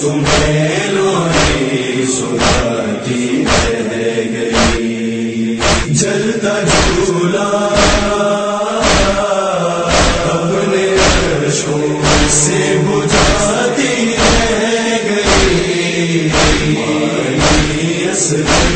تمہیں لوری سناتی رہ گئی۔ جلتا جھولا اپنے عرشوں سے بجھاتی رہ گئی۔ اسلام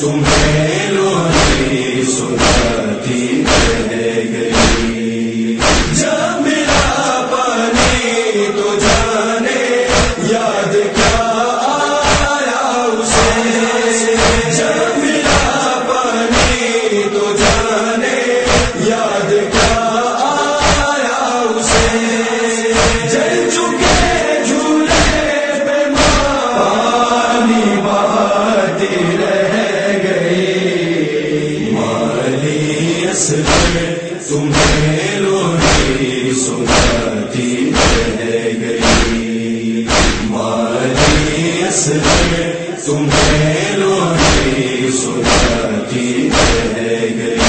تمہیں لوہی سناتی رہ گئی جب تمہیں لوری سناتی رہ گئی مالی اصل گئی۔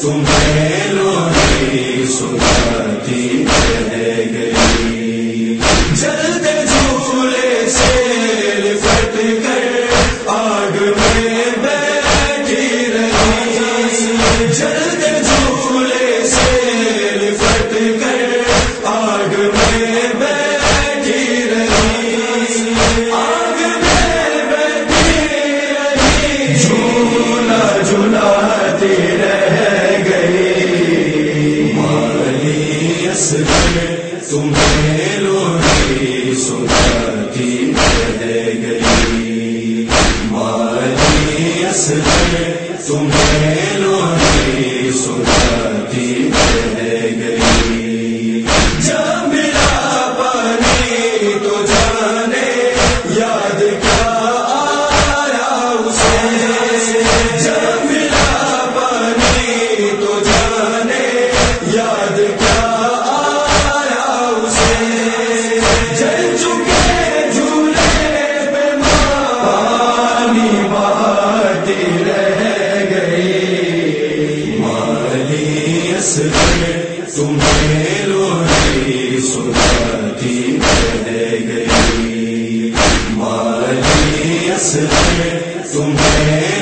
تمہیں لوہی سنتی تمہیں لوٹی سناتی رہ گئی ماری تمہیں لوٹی سناتی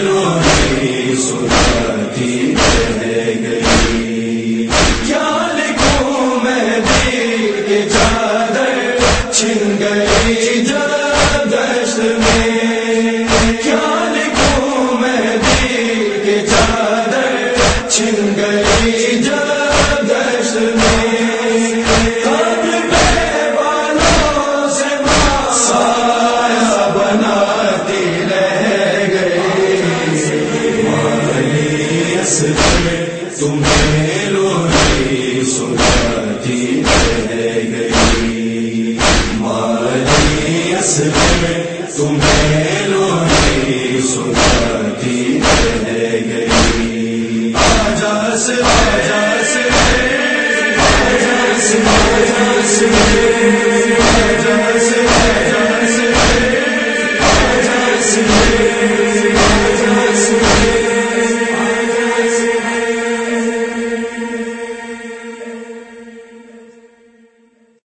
مالی اصغر تمہیں سناتی مالی جی، اصغر تمہیں لولی سناتی جی، رہ گئی مالی اصغر تمہیں لولی سناتی رہ گئی آجا سے